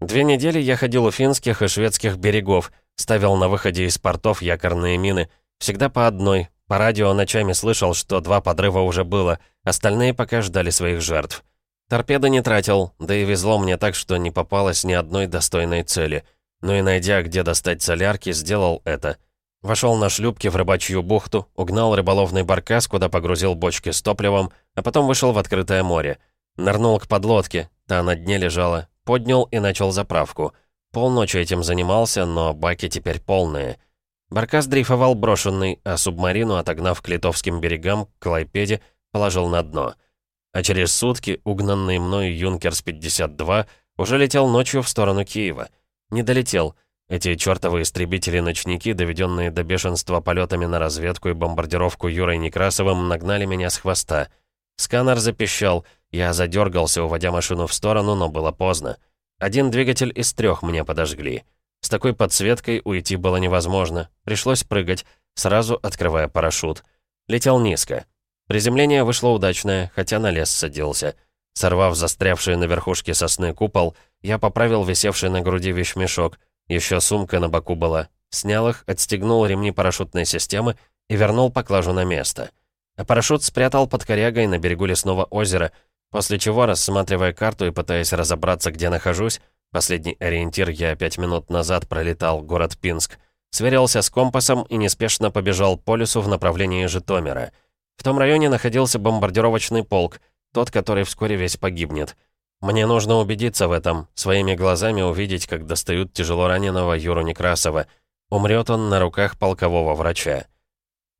Две недели я ходил у финских и шведских берегов, ставил на выходе из портов якорные мины. Всегда по одной. По радио ночами слышал, что два подрыва уже было, остальные пока ждали своих жертв. Торпеды не тратил, да и везло мне так, что не попалось ни одной достойной цели. Но и найдя, где достать солярки, сделал это. Вошел на шлюпке в рыбачью бухту, угнал рыболовный баркас, куда погрузил бочки с топливом, а потом вышел в открытое море. Нырнул к подлодке, та на дне лежала, поднял и начал заправку. Полночи этим занимался, но баки теперь полные. Баркас дрейфовал брошенный, а субмарину, отогнав к литовским берегам, к Лайпеде, положил на дно. А через сутки угнанный мной «Юнкерс-52» уже летел ночью в сторону Киева. Не долетел. Эти чертовы истребители-ночники, доведенные до бешенства полетами на разведку и бомбардировку Юрой Некрасовым, нагнали меня с хвоста. Сканер запищал — я задергался, уводя машину в сторону, но было поздно. Один двигатель из трех мне подожгли. С такой подсветкой уйти было невозможно. Пришлось прыгать, сразу открывая парашют. Летел низко. Приземление вышло удачное, хотя на лес садился. Сорвав застрявший на верхушке сосны купол, я поправил висевший на груди вещмешок. Еще сумка на боку была. Снял их, отстегнул ремни парашютной системы и вернул поклажу на место. А парашют спрятал под корягой на берегу лесного озера — После чего, рассматривая карту и пытаясь разобраться, где нахожусь, последний ориентир я пять минут назад пролетал город Пинск, сверился с компасом и неспешно побежал по лесу в направлении Житомира. В том районе находился бомбардировочный полк, тот, который вскоре весь погибнет. Мне нужно убедиться в этом, своими глазами увидеть, как достают тяжело раненого Юру Некрасова. Умрет он на руках полкового врача.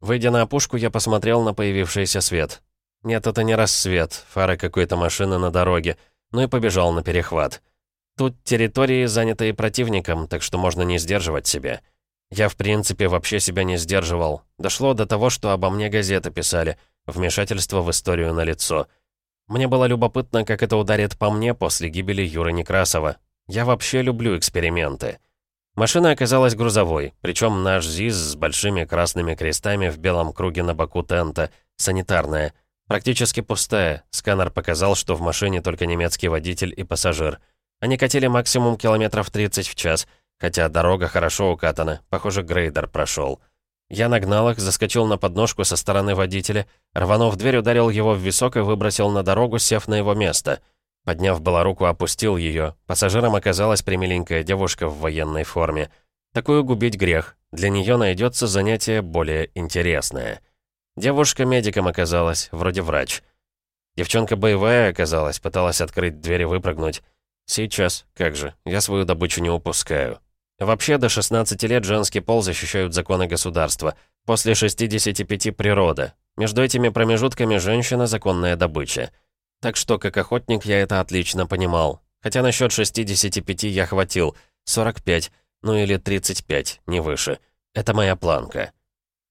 Выйдя на опушку, я посмотрел на появившийся свет. Нет, это не рассвет, фары какой-то машины на дороге. Ну и побежал на перехват. Тут территории, занятые противником, так что можно не сдерживать себя. Я, в принципе, вообще себя не сдерживал. Дошло до того, что обо мне газеты писали. Вмешательство в историю на лицо. Мне было любопытно, как это ударит по мне после гибели Юры Некрасова. Я вообще люблю эксперименты. Машина оказалась грузовой, причем наш ЗИС с большими красными крестами в белом круге на боку тента, санитарная — Практически пустая. Сканер показал, что в машине только немецкий водитель и пассажир. Они катили максимум километров 30 в час, хотя дорога хорошо укатана, похоже, грейдер прошел. Я нагнал их, заскочил на подножку со стороны водителя, рванув дверь, ударил его в висок и выбросил на дорогу, сев на его место. Подняв было руку, опустил ее. Пассажиром оказалась примиленькая девушка в военной форме. Такую губить грех. Для нее найдется занятие более интересное. Девушка медиком оказалась, вроде врач. Девчонка боевая оказалась, пыталась открыть дверь и выпрыгнуть. Сейчас, как же, я свою добычу не упускаю. Вообще, до 16 лет женский пол защищают законы государства. После 65 природа. Между этими промежутками женщина — законная добыча. Так что, как охотник, я это отлично понимал. Хотя насчет 65 я хватил. 45, ну или 35, не выше. Это моя планка.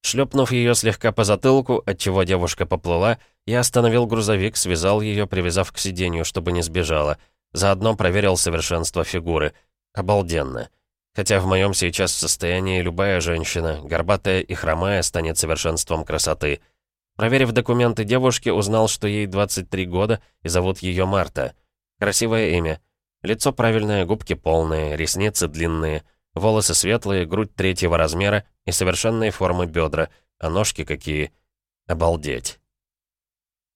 Шлепнув ее слегка по затылку, отчего девушка поплыла, я остановил грузовик, связал ее, привязав к сиденью, чтобы не сбежала. Заодно проверил совершенство фигуры. Обалденно. Хотя в моем сейчас состоянии любая женщина, горбатая и хромая, станет совершенством красоты. Проверив документы девушки, узнал, что ей 23 года и зовут ее Марта. Красивое имя. Лицо правильное, губки полные, ресницы длинные — Волосы светлые, грудь третьего размера и совершенной формы бедра, а ножки какие. Обалдеть.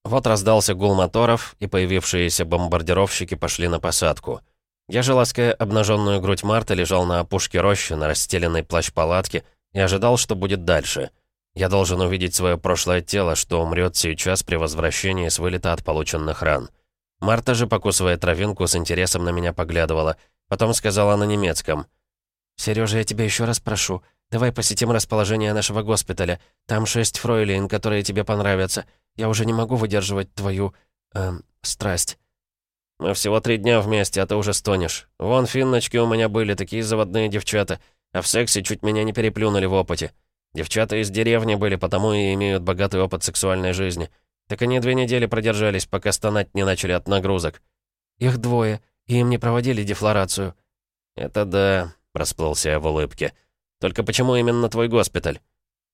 Вот раздался гул моторов, и появившиеся бомбардировщики пошли на посадку. Я же, лаская обнаженную грудь Марта, лежал на опушке рощи, на расстеленной плащ-палатке, и ожидал, что будет дальше. Я должен увидеть свое прошлое тело, что умрет сейчас при возвращении с вылета от полученных ран. Марта же, покусывая травинку, с интересом на меня поглядывала. Потом сказала на немецком — «Серёжа, я тебя еще раз прошу, давай посетим расположение нашего госпиталя. Там шесть фройлейн, которые тебе понравятся. Я уже не могу выдерживать твою... эм... страсть». «Мы всего три дня вместе, а ты уже стонешь. Вон финночки у меня были, такие заводные девчата, а в сексе чуть меня не переплюнули в опыте. Девчата из деревни были, потому и имеют богатый опыт сексуальной жизни. Так они две недели продержались, пока стонать не начали от нагрузок». «Их двое, и им не проводили дефлорацию». «Это да. Расплылся я в улыбке. «Только почему именно твой госпиталь?»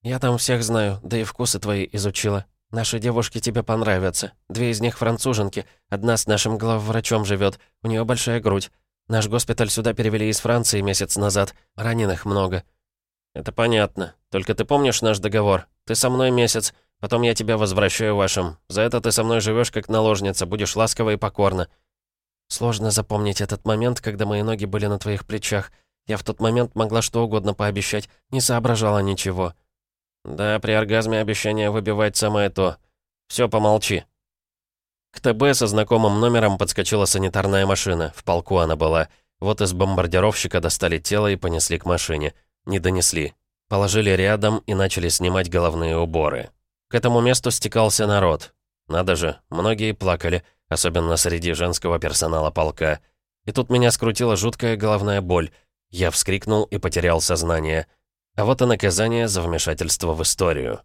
«Я там всех знаю, да и вкусы твои изучила. Наши девушки тебе понравятся. Две из них француженки, одна с нашим главврачом живет, у нее большая грудь. Наш госпиталь сюда перевели из Франции месяц назад. Раненых много». «Это понятно. Только ты помнишь наш договор? Ты со мной месяц, потом я тебя возвращаю вашим. За это ты со мной живешь как наложница, будешь ласково и покорна». «Сложно запомнить этот момент, когда мои ноги были на твоих плечах. Я в тот момент могла что угодно пообещать, не соображала ничего». «Да, при оргазме обещание выбивать самое то. Все, помолчи». К ТБ со знакомым номером подскочила санитарная машина. В полку она была. Вот из бомбардировщика достали тело и понесли к машине. Не донесли. Положили рядом и начали снимать головные уборы. К этому месту стекался народ. Надо же, многие плакали, особенно среди женского персонала полка. И тут меня скрутила жуткая головная боль. Я вскрикнул и потерял сознание. А вот и наказание за вмешательство в историю.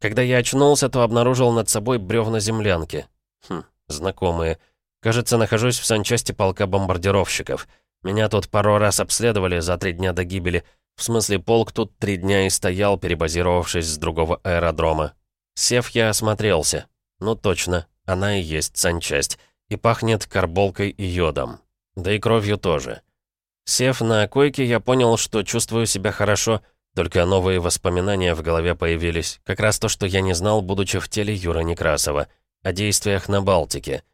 Когда я очнулся, то обнаружил над собой бревна землянки. Хм, знакомые. Кажется, нахожусь в санчасти полка бомбардировщиков. Меня тут пару раз обследовали за три дня до гибели. В смысле, полк тут три дня и стоял, перебазировавшись с другого аэродрома. Сев, я осмотрелся. Ну точно, она и есть санчасть. И пахнет карболкой и йодом. Да и кровью тоже. Сев на койке, я понял, что чувствую себя хорошо, только новые воспоминания в голове появились. Как раз то, что я не знал, будучи в теле Юры Некрасова. О действиях на Балтике.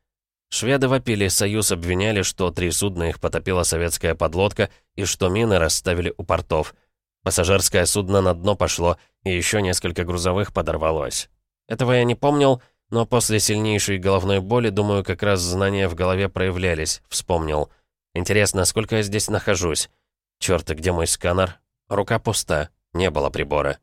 Шведы вопили, Союз обвиняли, что три судна их потопила советская подлодка и что мины расставили у портов. Пассажирское судно на дно пошло, и еще несколько грузовых подорвалось. Этого я не помнил, но после сильнейшей головной боли, думаю, как раз знания в голове проявлялись, вспомнил. Интересно, сколько я здесь нахожусь? Чёрт, где мой сканер? Рука пуста, не было прибора.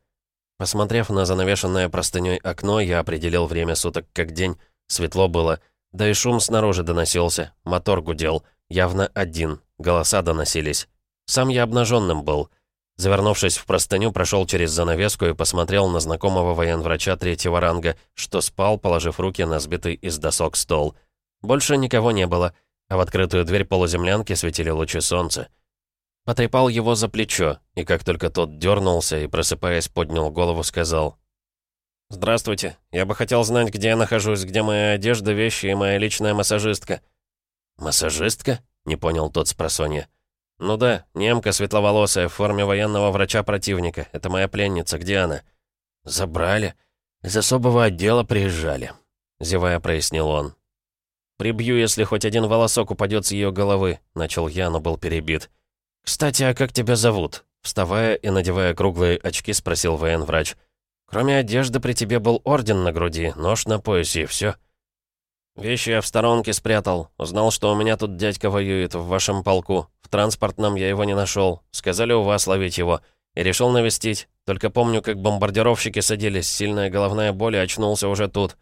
Посмотрев на занавешенное простынёй окно, я определил время суток как день. Светло было, да и шум снаружи доносился, мотор гудел. Явно один, голоса доносились. Сам я обнаженным был. Завернувшись в простыню, прошел через занавеску и посмотрел на знакомого военврача третьего ранга, что спал, положив руки на сбитый из досок стол. Больше никого не было, а в открытую дверь полуземлянки светили лучи солнца. Потрепал его за плечо, и как только тот дернулся и, просыпаясь, поднял голову, сказал. «Здравствуйте. Я бы хотел знать, где я нахожусь, где моя одежда, вещи и моя личная массажистка». «Массажистка?» — не понял тот с просонья. «Ну да, немка светловолосая, в форме военного врача противника. Это моя пленница. Где она?» «Забрали. Из особого отдела приезжали», — зевая прояснил он. «Прибью, если хоть один волосок упадет с ее головы», — начал я, но был перебит. «Кстати, а как тебя зовут?» Вставая и надевая круглые очки, спросил военврач. «Кроме одежды при тебе был орден на груди, нож на поясе и все. «Вещи я в сторонке спрятал. Узнал, что у меня тут дядька воюет, в вашем полку. В транспортном я его не нашел. Сказали у вас ловить его. И решил навестить. Только помню, как бомбардировщики садились, сильная головная боль, и очнулся уже тут».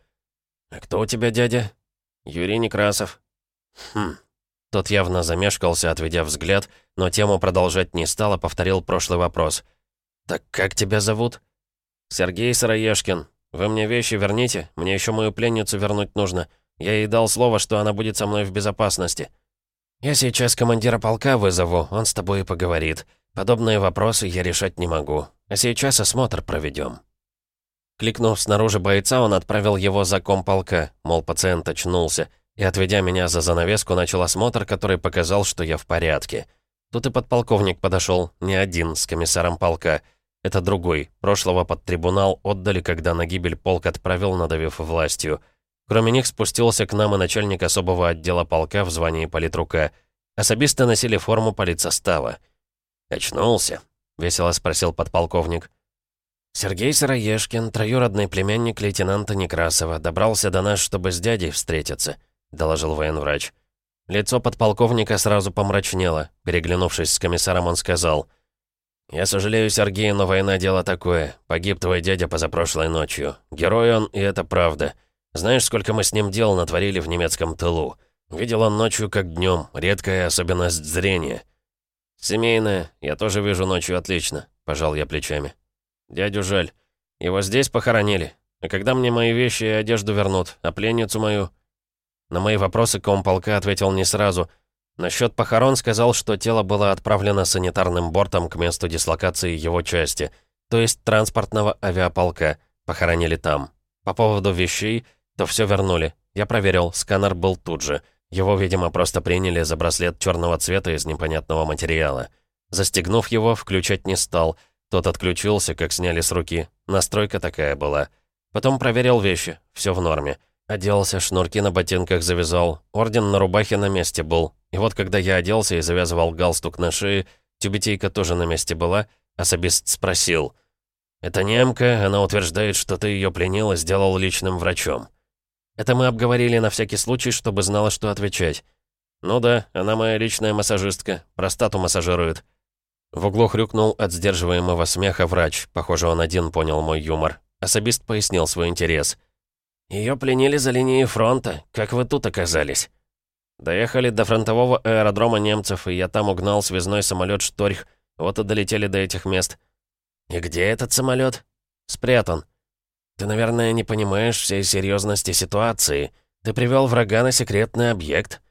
«А кто у тебя дядя?» «Юрий Некрасов». «Хм, тот явно замешкался, отведя взгляд, но тему продолжать не стал, а повторил прошлый вопрос. «Так как тебя зовут?» «Сергей Сыроежкин. Вы мне вещи верните, мне еще мою пленницу вернуть нужно. Я ей дал слово, что она будет со мной в безопасности». «Я сейчас командира полка вызову, он с тобой и поговорит. Подобные вопросы я решать не могу. А сейчас осмотр проведем. Кликнув снаружи бойца, он отправил его за комполка, мол, пациент очнулся и, отведя меня за занавеску, начал осмотр, который показал, что я в порядке. Тут и подполковник подошел, не один, с комиссаром полка. Это другой, прошлого под трибунал отдали, когда на гибель полк отправил, надавив властью. Кроме них спустился к нам и начальник особого отдела полка в звании политрука. Особисты носили форму политсостава. «Очнулся?» — весело спросил подполковник. Сергей Сыроежкин, троюродный племянник лейтенанта Некрасова, добрался до нас, чтобы с дядей встретиться. — доложил военврач. Лицо подполковника сразу помрачнело. Переглянувшись с комиссаром, он сказал. «Я сожалею, Сергей, но война — дело такое. Погиб твой дядя позапрошлой ночью. Герой он, и это правда. Знаешь, сколько мы с ним дел натворили в немецком тылу? Видел он ночью как днем, редкая особенность зрения». «Семейная. Я тоже вижу ночью отлично», — пожал я плечами. «Дядю жаль. Его здесь похоронили. А когда мне мои вещи и одежду вернут, а пленницу мою...» На мои вопросы комполка ответил не сразу. Насчет похорон сказал, что тело было отправлено санитарным бортом к месту дислокации его части, то есть транспортного авиаполка. Похоронили там. По поводу вещей, то все вернули. Я проверил, сканер был тут же. Его, видимо, просто приняли за браслет черного цвета из непонятного материала. Застегнув его, включать не стал. Тот отключился, как сняли с руки. Настройка такая была. Потом проверил вещи. Все в норме. Оделся, шнурки на ботинках завязал. Орден на рубахе на месте был. И вот когда я оделся и завязывал галстук на шее, тюбетейка тоже на месте была, особист спросил. «Это немка, она утверждает, что ты ее пленил и сделал личным врачом». Это мы обговорили на всякий случай, чтобы знала, что отвечать. «Ну да, она моя личная массажистка. Простату массажирует». В углу хрюкнул от сдерживаемого смеха врач. Похоже, он один понял мой юмор. Особист пояснил свой интерес. Ее пленили за линией фронта. Как вы тут оказались?» Доехали до фронтового аэродрома немцев, и я там угнал связной самолет «Шторх». Вот и долетели до этих мест. «И где этот самолет? «Спрятан. «Ты, наверное, не понимаешь всей серьезности ситуации. Ты привел врага на секретный объект».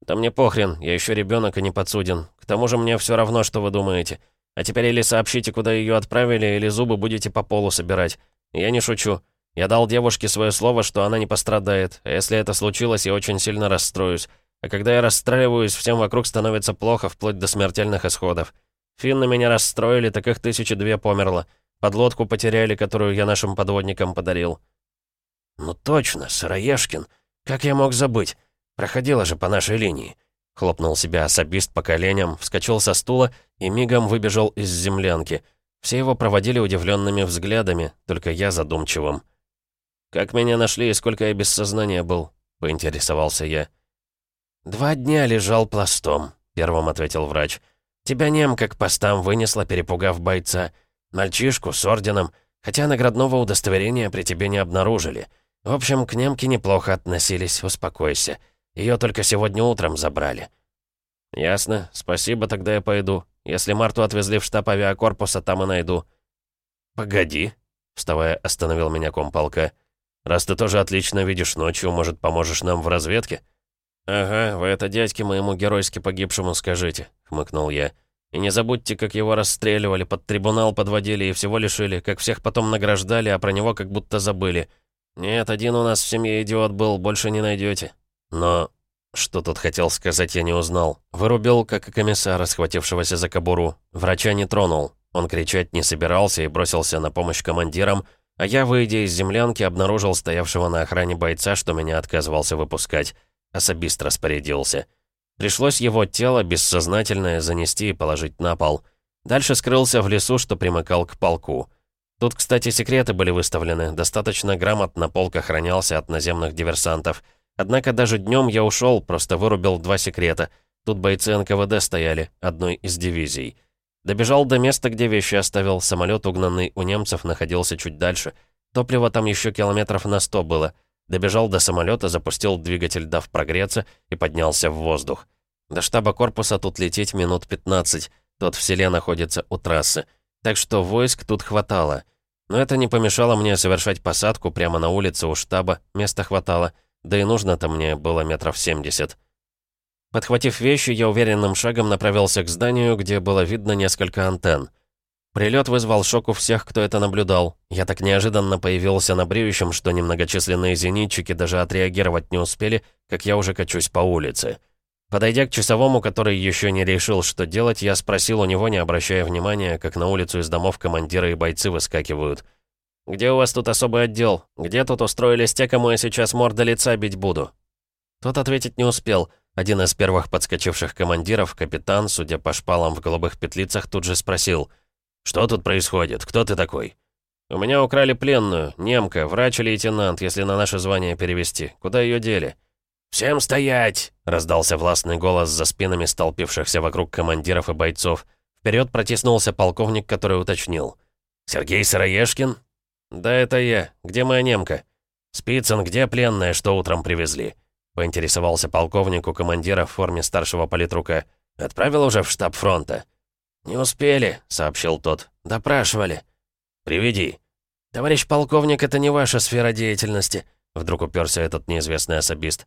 «Да мне похрен, я еще ребенок и не подсуден. Тому же мне все равно, что вы думаете. А теперь или сообщите, куда ее отправили, или зубы будете по полу собирать. Я не шучу. Я дал девушке свое слово, что она не пострадает. А если это случилось, я очень сильно расстроюсь. А когда я расстраиваюсь, всем вокруг становится плохо, вплоть до смертельных исходов. Финны меня расстроили, так их тысячи две померло. Подлодку потеряли, которую я нашим подводникам подарил». «Ну точно, Сыроежкин. Как я мог забыть? Проходила же по нашей линии». Хлопнул себя особист по коленям, вскочил со стула и мигом выбежал из землянки. Все его проводили удивленными взглядами, только я задумчивым. «Как меня нашли и сколько я без сознания был?» — поинтересовался я. «Два дня лежал пластом», — первым ответил врач. «Тебя немка к постам вынесла, перепугав бойца. Мальчишку с орденом, хотя наградного удостоверения при тебе не обнаружили. В общем, к немке неплохо относились, успокойся. Ее только сегодня утром забрали». «Ясно. Спасибо, тогда я пойду. Если Марту отвезли в штаб авиакорпуса, там и найду». «Погоди», — вставая, остановил меня комполка. «Раз ты тоже отлично видишь ночью, может, поможешь нам в разведке?» «Ага, вы это дядьке моему геройски погибшему скажите», — хмыкнул я. И не забудьте, как его расстреливали, под трибунал подводили и всего лишили, как всех потом награждали, а про него как будто забыли. Нет, один у нас в семье идиот был, больше не найдете. Но... Что тут хотел сказать, я не узнал. Вырубил, как и комиссара, схватившегося за кобуру. Врача не тронул. Он кричать не собирался и бросился на помощь командирам, а я, выйдя из землянки, обнаружил стоявшего на охране бойца, что меня отказывался выпускать. Особист распорядился. Пришлось его тело бессознательное занести и положить на пол. Дальше скрылся в лесу, что примыкал к полку. Тут, кстати, секреты были выставлены, достаточно грамотно полк охранялся от наземных диверсантов. Однако даже днем я ушел, просто вырубил два секрета. Тут бойцы НКВД стояли, одной из дивизий. Добежал до места, где вещи оставил, самолет, угнанный у немцев, находился чуть дальше. Топлива там еще километров на сто было — Добежал до самолета, запустил двигатель, дав прогреться, и поднялся в воздух. До штаба корпуса тут лететь минут 15, тот в селе находится у трассы. Так что войск тут хватало. Но это не помешало мне совершать посадку прямо на улице у штаба, места хватало, да и нужно-то мне было метров 70. Подхватив вещи, я уверенным шагом направился к зданию, где было видно несколько антенн. Прилет вызвал шок у всех, кто это наблюдал. Я так неожиданно появился на бреющем, что немногочисленные зенитчики даже отреагировать не успели, как я уже качусь по улице. Подойдя к часовому, который еще не решил, что делать, я спросил у него, не обращая внимания, как на улицу из домов командиры и бойцы выскакивают. «Где у вас тут особый отдел? Где тут устроились те, кому я сейчас морда лица бить буду?» Тот ответить не успел. Один из первых подскочивших командиров, капитан, судя по шпалам в голубых петлицах, тут же спросил — «Что тут происходит? Кто ты такой?» «У меня украли пленную, немка, врач и лейтенант, если на наше звание перевести. Куда ее дели?» «Всем стоять!» — раздался властный голос за спинами столпившихся вокруг командиров и бойцов. Вперед протиснулся полковник, который уточнил. «Сергей Сыроежкин?» «Да, это я. Где моя немка?» «Спицын, где пленная, что утром привезли?» Поинтересовался полковник у командира в форме старшего политрука. «Отправил уже в штаб фронта?» «Не успели», — сообщил тот. «Допрашивали». «Приведи». «Товарищ полковник, это не ваша сфера деятельности», — вдруг уперся этот неизвестный особист.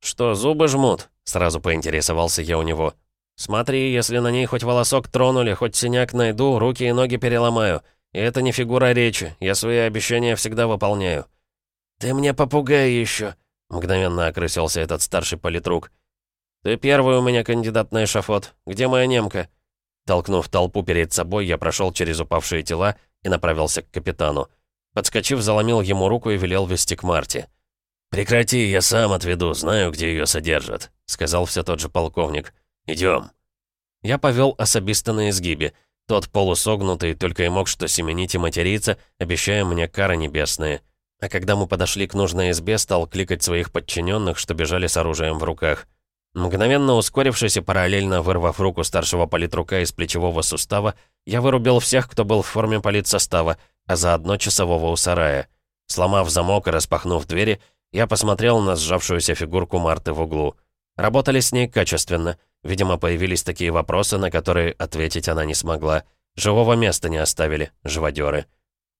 «Что, зубы жмут?» — сразу поинтересовался я у него. «Смотри, если на ней хоть волосок тронули, хоть синяк найду, руки и ноги переломаю. И это не фигура речи, я свои обещания всегда выполняю». «Ты мне попугай еще!» Мгновенно окрысился этот старший политрук. «Ты первый у меня кандидат на эшафот. Где моя немка?» Толкнув толпу перед собой, я прошел через упавшие тела и направился к капитану. Подскочив, заломил ему руку и велел вести к Марте. «Прекрати, я сам отведу, знаю, где ее содержат», — сказал все тот же полковник. «Идем». Я повел особиста на изгибе. Тот полусогнутый только и мог что семенить и материться, обещая мне кары небесные. А когда мы подошли к нужной избе, стал кликать своих подчиненных, что бежали с оружием в руках. Мгновенно ускорившись и параллельно вырвав руку старшего политрука из плечевого сустава, я вырубил всех, кто был в форме политсостава, а заодно часового у сарая. Сломав замок и распахнув двери, я посмотрел на сжавшуюся фигурку Марты в углу. Работали с ней качественно. Видимо, появились такие вопросы, на которые ответить она не смогла. Живого места не оставили, живодеры.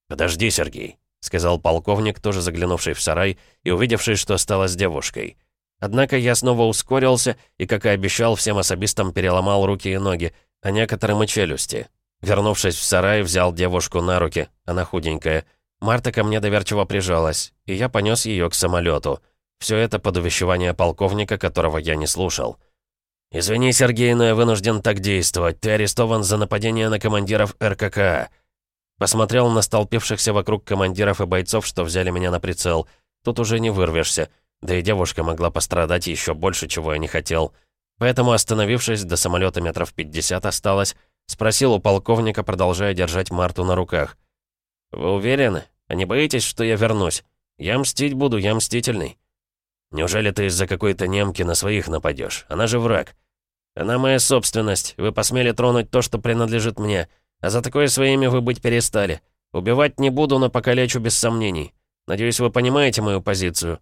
«Подожди, Сергей», — сказал полковник, тоже заглянувший в сарай и увидевший, что стало с девушкой. Однако я снова ускорился и, как и обещал, всем особистам переломал руки и ноги, а некоторым и челюсти. Вернувшись в сарай, взял девушку на руки, она худенькая. Марта ко мне доверчиво прижалась, и я понес ее к самолету. Все это под увещевание полковника, которого я не слушал. «Извини, Сергей, но я вынужден так действовать. Ты арестован за нападение на командиров РККА». Посмотрел на столпившихся вокруг командиров и бойцов, что взяли меня на прицел. Тут уже не вырвешься. Да и девушка могла пострадать еще больше, чего я не хотел. Поэтому, остановившись, до самолета метров 50 осталось, спросил у полковника, продолжая держать Марту на руках. «Вы уверены? А не боитесь, что я вернусь? Я мстить буду, я мстительный». «Неужели ты из-за какой-то немки на своих нападешь? Она же враг». «Она моя собственность. Вы посмели тронуть то, что принадлежит мне. А за такое своими вы быть перестали. Убивать не буду, но покалечу без сомнений. Надеюсь, вы понимаете мою позицию».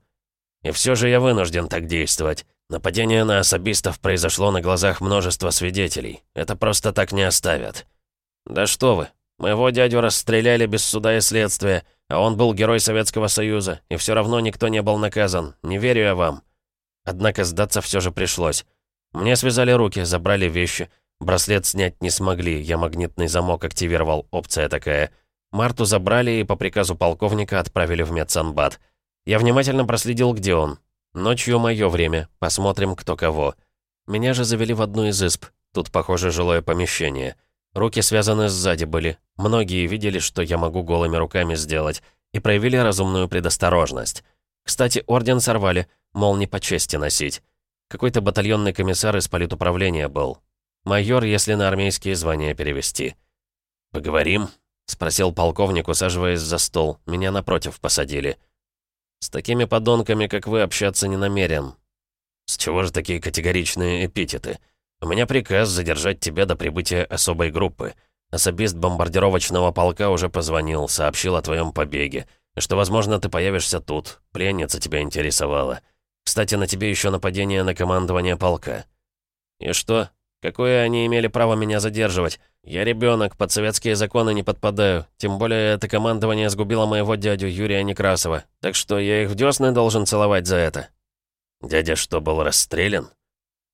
И все же я вынужден так действовать. Нападение на особистов произошло на глазах множества свидетелей. Это просто так не оставят. Да что вы. Моего дядю расстреляли без суда и следствия, а он был герой Советского Союза, и все равно никто не был наказан. Не верю я вам. Однако сдаться все же пришлось. Мне связали руки, забрали вещи. Браслет снять не смогли, я магнитный замок активировал, опция такая. Марту забрали и по приказу полковника отправили в медсанбат. Я внимательно проследил, где он. Ночью мое время, посмотрим, кто кого. Меня же завели в одну из изб. Тут, похоже, жилое помещение. Руки связаны сзади были. Многие видели, что я могу голыми руками сделать, и проявили разумную предосторожность. Кстати, орден сорвали, мол, не по чести носить. Какой-то батальонный комиссар из политуправления был. Майор, если на армейские звания перевести. «Поговорим?» — спросил полковник, усаживаясь за стол. Меня напротив посадили. С такими подонками, как вы, общаться не намерен. С чего же такие категоричные эпитеты? У меня приказ задержать тебя до прибытия особой группы. Особист бомбардировочного полка уже позвонил, сообщил о твоем побеге. Что, возможно, ты появишься тут. Пленница тебя интересовала. Кстати, на тебе еще нападение на командование полка. И что? Какое они имели право меня задерживать? Я ребенок, под советские законы не подпадаю. Тем более это командование сгубило моего дядю Юрия Некрасова. Так что я их в десны должен целовать за это. Дядя что, был расстрелян?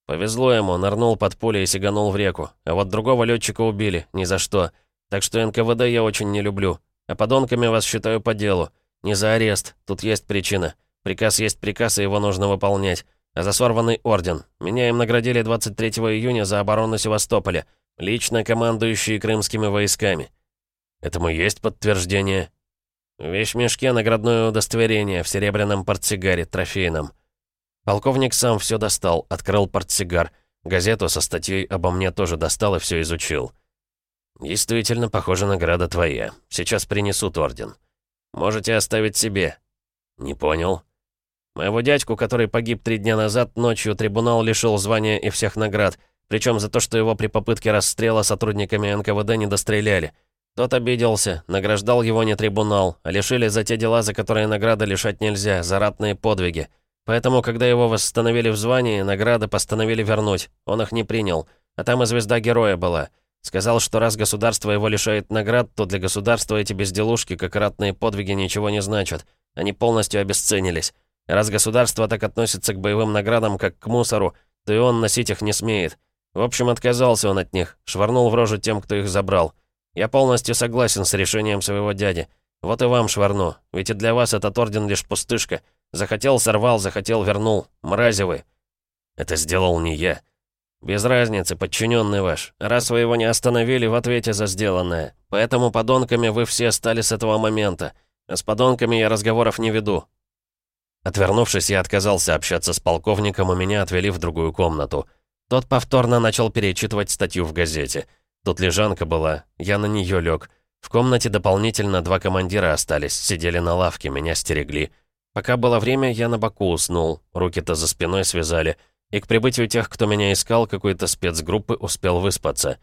Повезло ему, нырнул под пули и сиганул в реку. А вот другого летчика убили, ни за что. Так что НКВД я очень не люблю. А подонками вас считаю по делу. Не за арест, тут есть причина. Приказ есть приказ, и его нужно выполнять а за сорванный орден. Меня им наградили 23 июня за оборону Севастополя, лично командующие крымскими войсками. Этому есть подтверждение. В вещмешке наградное удостоверение в серебряном портсигаре, трофейном. Полковник сам все достал, открыл портсигар. Газету со статьей обо мне тоже достал и все изучил. «Действительно, похоже, награда твоя. Сейчас принесут орден. Можете оставить себе». «Не понял». Моего дядьку, который погиб три дня назад, ночью трибунал лишил звания и всех наград, причем за то, что его при попытке расстрела сотрудниками НКВД не достреляли. Тот обиделся, награждал его не трибунал, а лишили за те дела, за которые награды лишать нельзя, за ратные подвиги. Поэтому, когда его восстановили в звании, награды постановили вернуть. Он их не принял. А там и звезда героя была. Сказал, что раз государство его лишает наград, то для государства эти безделушки, как ратные подвиги, ничего не значат. Они полностью обесценились. Раз государство так относится к боевым наградам, как к мусору, то и он носить их не смеет. В общем, отказался он от них, швырнул в рожу тем, кто их забрал. Я полностью согласен с решением своего дяди. Вот и вам швырну, ведь и для вас этот орден лишь пустышка. Захотел — сорвал, захотел — вернул. Мрази вы. Это сделал не я. Без разницы, подчиненный ваш. Раз вы его не остановили в ответе за сделанное. Поэтому подонками вы все стали с этого момента. А с подонками я разговоров не веду. Отвернувшись, я отказался общаться с полковником, и меня отвели в другую комнату. Тот повторно начал перечитывать статью в газете. Тут лежанка была, я на нее лег. В комнате дополнительно два командира остались, сидели на лавке, меня стерегли. Пока было время, я на боку уснул, руки-то за спиной связали, и к прибытию тех, кто меня искал, какой-то спецгруппы успел выспаться.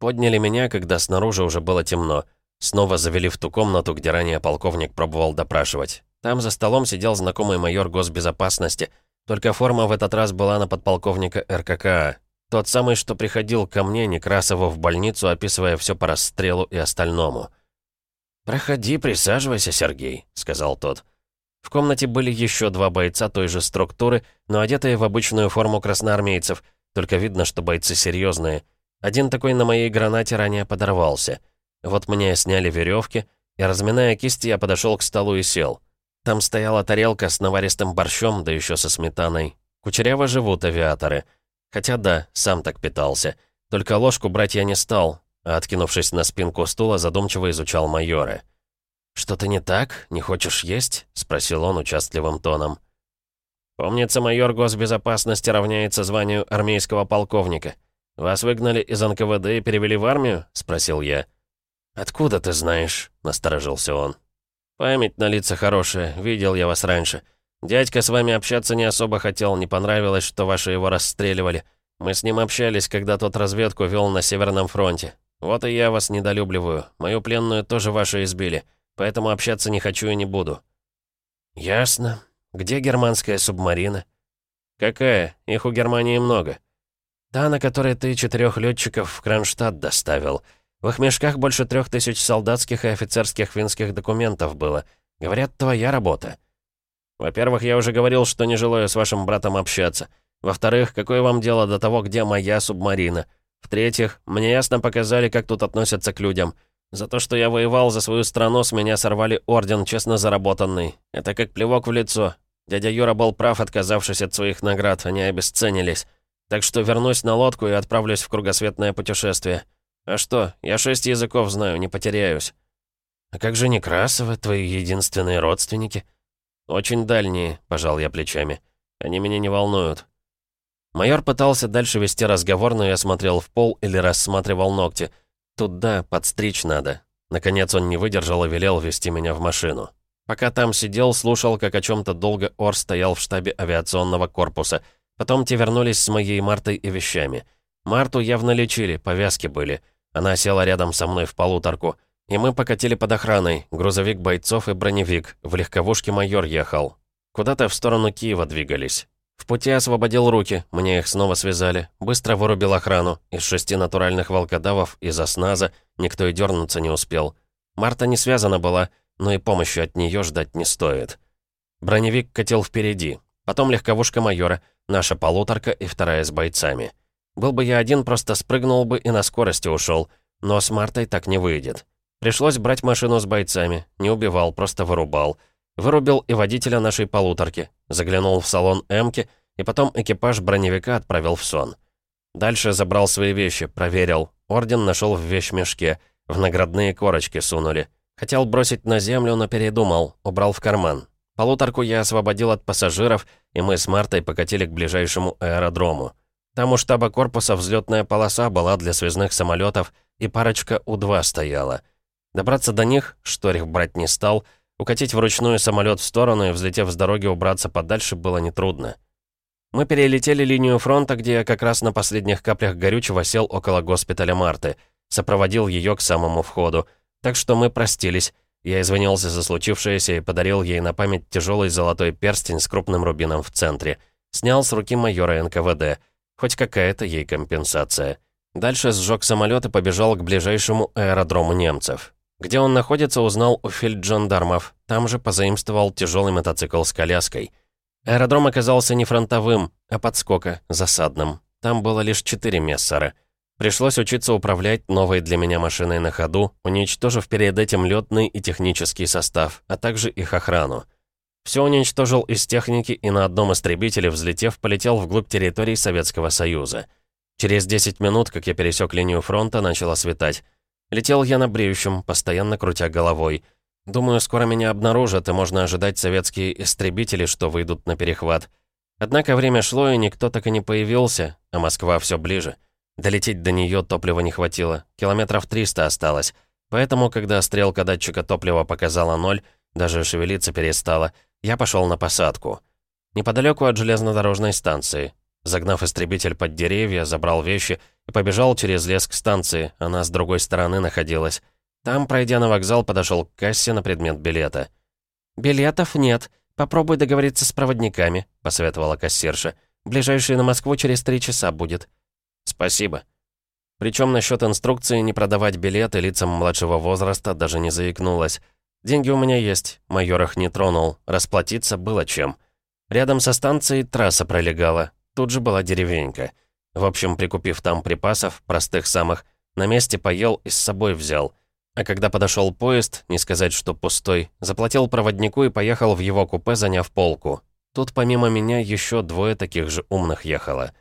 Подняли меня, когда снаружи уже было темно. Снова завели в ту комнату, где ранее полковник пробовал допрашивать. Там за столом сидел знакомый майор госбезопасности, только форма в этот раз была на подполковника РККА. Тот самый, что приходил ко мне, Некрасову, в больницу, описывая все по расстрелу и остальному. «Проходи, присаживайся, Сергей», — сказал тот. В комнате были еще два бойца той же структуры, но одетые в обычную форму красноармейцев, только видно, что бойцы серьезные. Один такой на моей гранате ранее подорвался. Вот мне сняли веревки, и, разминая кисти, я подошел к столу и сел. Там стояла тарелка с наваристым борщом, да еще со сметаной. Кучеряво живут авиаторы. Хотя да, сам так питался. Только ложку брать я не стал, а, откинувшись на спинку стула, задумчиво изучал майора. «Что-то не так? Не хочешь есть?» — спросил он участливым тоном. «Помнится, майор госбезопасности равняется званию армейского полковника. Вас выгнали из НКВД и перевели в армию?» — спросил я. «Откуда ты знаешь?» — насторожился он. «Память на лица хорошая, видел я вас раньше. Дядька с вами общаться не особо хотел, не понравилось, что ваши его расстреливали. Мы с ним общались, когда тот разведку вел на Северном фронте. Вот и я вас недолюбливаю. Мою пленную тоже ваши избили, поэтому общаться не хочу и не буду». «Ясно. Где германская субмарина?» «Какая? Их у Германии много». «Та, на которой ты четырех летчиков в Кронштадт доставил». В их мешках больше трех тысяч солдатских и офицерских финских документов было. Говорят, твоя работа. Во-первых, я уже говорил, что не желаю с вашим братом общаться. Во-вторых, какое вам дело до того, где моя субмарина? В-третьих, мне ясно показали, как тут относятся к людям. За то, что я воевал за свою страну, с меня сорвали орден, честно заработанный. Это как плевок в лицо. Дядя Юра был прав, отказавшись от своих наград, они обесценились. Так что вернусь на лодку и отправлюсь в кругосветное путешествие. «А что, я шесть языков знаю, не потеряюсь». «А как же Некрасовы, твои единственные родственники?» «Очень дальние», — пожал я плечами. «Они меня не волнуют». Майор пытался дальше вести разговор, но я смотрел в пол или рассматривал ногти. Тут да, подстричь надо. Наконец он не выдержал и велел вести меня в машину. Пока там сидел, слушал, как о чем то долго Ор стоял в штабе авиационного корпуса. Потом те вернулись с моей Мартой и вещами. Марту явно лечили, повязки были. Она села рядом со мной в полуторку. И мы покатили под охраной. Грузовик бойцов и броневик. В легковушке майор ехал. Куда-то в сторону Киева двигались. В пути освободил руки, мне их снова связали. Быстро вырубил охрану. Из шести натуральных волкодавов, из осназа, никто и дернуться не успел. Марта не связана была, но и помощи от нее ждать не стоит. Броневик катил впереди. Потом легковушка майора, наша полуторка и вторая с бойцами. Был бы я один, просто спрыгнул бы и на скорости ушел. Но с Мартой так не выйдет. Пришлось брать машину с бойцами. Не убивал, просто вырубал. Вырубил и водителя нашей полуторки. Заглянул в салон «Эмки», и потом экипаж броневика отправил в сон. Дальше забрал свои вещи, проверил. Орден нашел в вещмешке. В наградные корочки сунули. Хотел бросить на землю, но передумал. Убрал в карман. Полуторку я освободил от пассажиров, и мы с Мартой покатили к ближайшему аэродрому. Там у штаба корпуса взлетная полоса была для связных самолетов, и парочка У-2 стояла. Добраться до них, Шторих брать не стал, укатить вручную самолет в сторону и, взлетев с дороги, убраться подальше было нетрудно. Мы перелетели линию фронта, где я как раз на последних каплях горючего сел около госпиталя Марты, сопроводил ее к самому входу. Так что мы простились. Я извинился за случившееся и подарил ей на память тяжелый золотой перстень с крупным рубином в центре. Снял с руки майора НКВД. Хоть какая-то ей компенсация. Дальше сжег самолет и побежал к ближайшему аэродрому немцев. Где он находится, узнал у фельджандармов. Там же позаимствовал тяжелый мотоцикл с коляской. Аэродром оказался не фронтовым, а подскока, засадным. Там было лишь четыре мессера. Пришлось учиться управлять новой для меня машиной на ходу, уничтожив перед этим летный и технический состав, а также их охрану. Все уничтожил из техники и на одном истребителе, взлетев, полетел вглубь территории Советского Союза. Через 10 минут, как я пересек линию фронта, начало светать. Летел я на бреющем, постоянно крутя головой. Думаю, скоро меня обнаружат, и можно ожидать советские истребители, что выйдут на перехват. Однако время шло, и никто так и не появился, а Москва все ближе. Долететь до нее топлива не хватило, километров 300 осталось. Поэтому, когда стрелка датчика топлива показала ноль, даже шевелиться перестала, я пошел на посадку. Неподалеку от железнодорожной станции. Загнав истребитель под деревья, забрал вещи и побежал через лес к станции, она с другой стороны находилась. Там, пройдя на вокзал, подошел к кассе на предмет билета. «Билетов нет. Попробуй договориться с проводниками», — посоветовала кассирша. «Ближайший на Москву через три часа будет». «Спасибо». Причем насчет инструкции не продавать билеты лицам младшего возраста даже не заикнулась. Деньги у меня есть, майор их не тронул, расплатиться было чем. Рядом со станцией трасса пролегала, тут же была деревенька. В общем, прикупив там припасов, простых самых, на месте поел и с собой взял. А когда подошел поезд, не сказать, что пустой, заплатил проводнику и поехал в его купе, заняв полку. Тут помимо меня еще двое таких же умных ехало.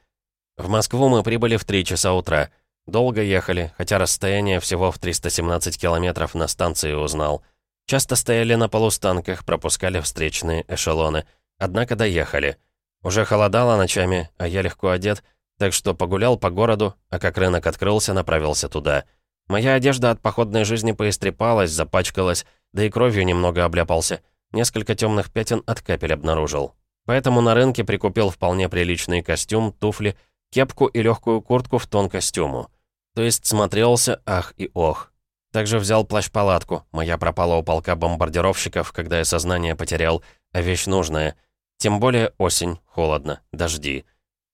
В Москву мы прибыли в 3 часа утра. Долго ехали, хотя расстояние всего в 317 километров на станции узнал. Часто стояли на полустанках, пропускали встречные эшелоны. Однако доехали. Уже холодало ночами, а я легко одет, так что погулял по городу, а как рынок открылся, направился туда. Моя одежда от походной жизни поистрепалась, запачкалась, да и кровью немного обляпался. Несколько темных пятен от капель обнаружил. Поэтому на рынке прикупил вполне приличный костюм, туфли, кепку и легкую куртку в тон костюму. То есть смотрелся ах и ох. Также взял плащ-палатку. Моя пропала у полка бомбардировщиков, когда я сознание потерял, а вещь нужная. Тем более осень, холодно, дожди.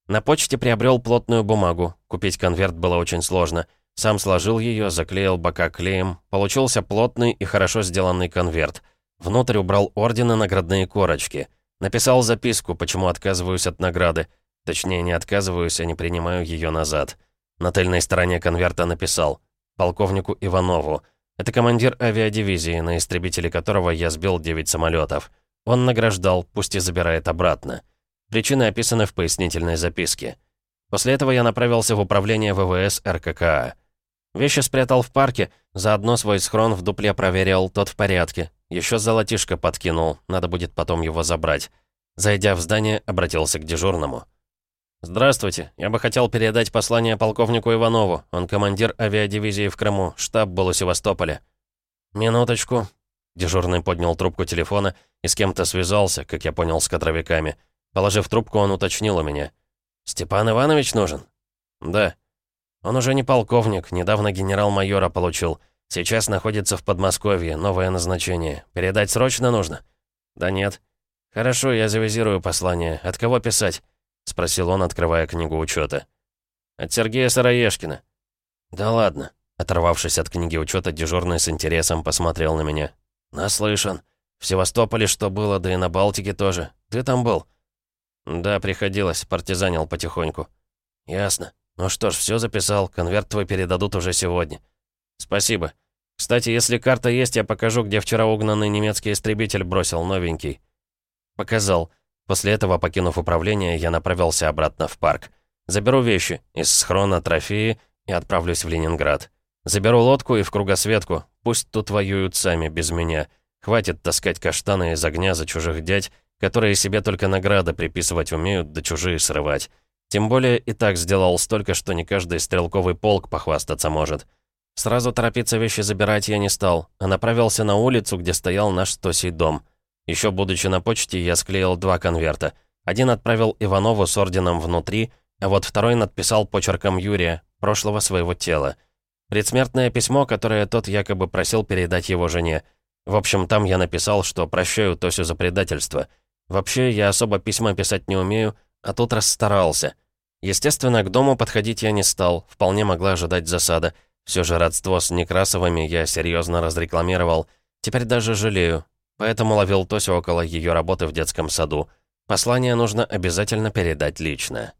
На почте приобрел плотную бумагу. Купить конверт было очень сложно. Сам сложил ее, заклеил бока клеем. Получился плотный и хорошо сделанный конверт. Внутрь убрал ордены наградные корочки. Написал записку, почему отказываюсь от награды. Точнее, не отказываюсь, а не принимаю ее назад. На тыльной стороне конверта написал «Полковнику Иванову». Это командир авиадивизии, на истребителе которого я сбил 9 самолетов. Он награждал, пусть и забирает обратно. Причины описаны в пояснительной записке. После этого я направился в управление ВВС РККА. Вещи спрятал в парке, заодно свой схрон в дупле проверил, тот в порядке. Еще золотишко подкинул, надо будет потом его забрать. Зайдя в здание, обратился к дежурному. «Здравствуйте, я бы хотел передать послание полковнику Иванову. Он командир авиадивизии в Крыму, штаб был у Севастополя». «Минуточку». Дежурный поднял трубку телефона и с кем-то связался, как я понял, с кадровиками. Положив трубку, он уточнил у меня. «Степан Иванович нужен?» «Да». Он уже не полковник, недавно генерал-майора получил. Сейчас находится в Подмосковье, новое назначение. Передать срочно нужно? Да нет. Хорошо, я завизирую послание. От кого писать? Спросил он, открывая книгу учета. От Сергея Сыроежкина. Да ладно. Оторвавшись от книги учета, дежурный с интересом посмотрел на меня. «Наслышан. В Севастополе что было, да и на Балтике тоже. Ты там был?» «Да, приходилось. Партизанил потихоньку». «Ясно. «Ну что ж, все записал. Конверт твой передадут уже сегодня». «Спасибо. Кстати, если карта есть, я покажу, где вчера угнанный немецкий истребитель бросил новенький». Показал. После этого, покинув управление, я направился обратно в парк. Заберу вещи из схрона трофеи и отправлюсь в Ленинград. Заберу лодку и в кругосветку. Пусть тут воюют сами, без меня. Хватит таскать каштаны из огня за чужих дядь, которые себе только награды приписывать умеют, да чужие срывать. Тем более и так сделал столько, что не каждый стрелковый полк похвастаться может. Сразу торопиться вещи забирать я не стал, а направился на улицу, где стоял наш Стосий дом. Еще будучи на почте, я склеил два конверта. Один отправил Иванову с орденом внутри, а вот второй надписал почерком Юрия, прошлого своего тела. Предсмертное письмо, которое тот якобы просил передать его жене. В общем, там я написал, что прощаю Тосю за предательство. Вообще, я особо письма писать не умею, а тут расстарался. Естественно, к дому подходить я не стал, вполне могла ожидать засада. Все же родство с Некрасовыми я серьезно разрекламировал. Теперь даже жалею. Поэтому ловил Тосю около ее работы в детском саду. Послание нужно обязательно передать лично.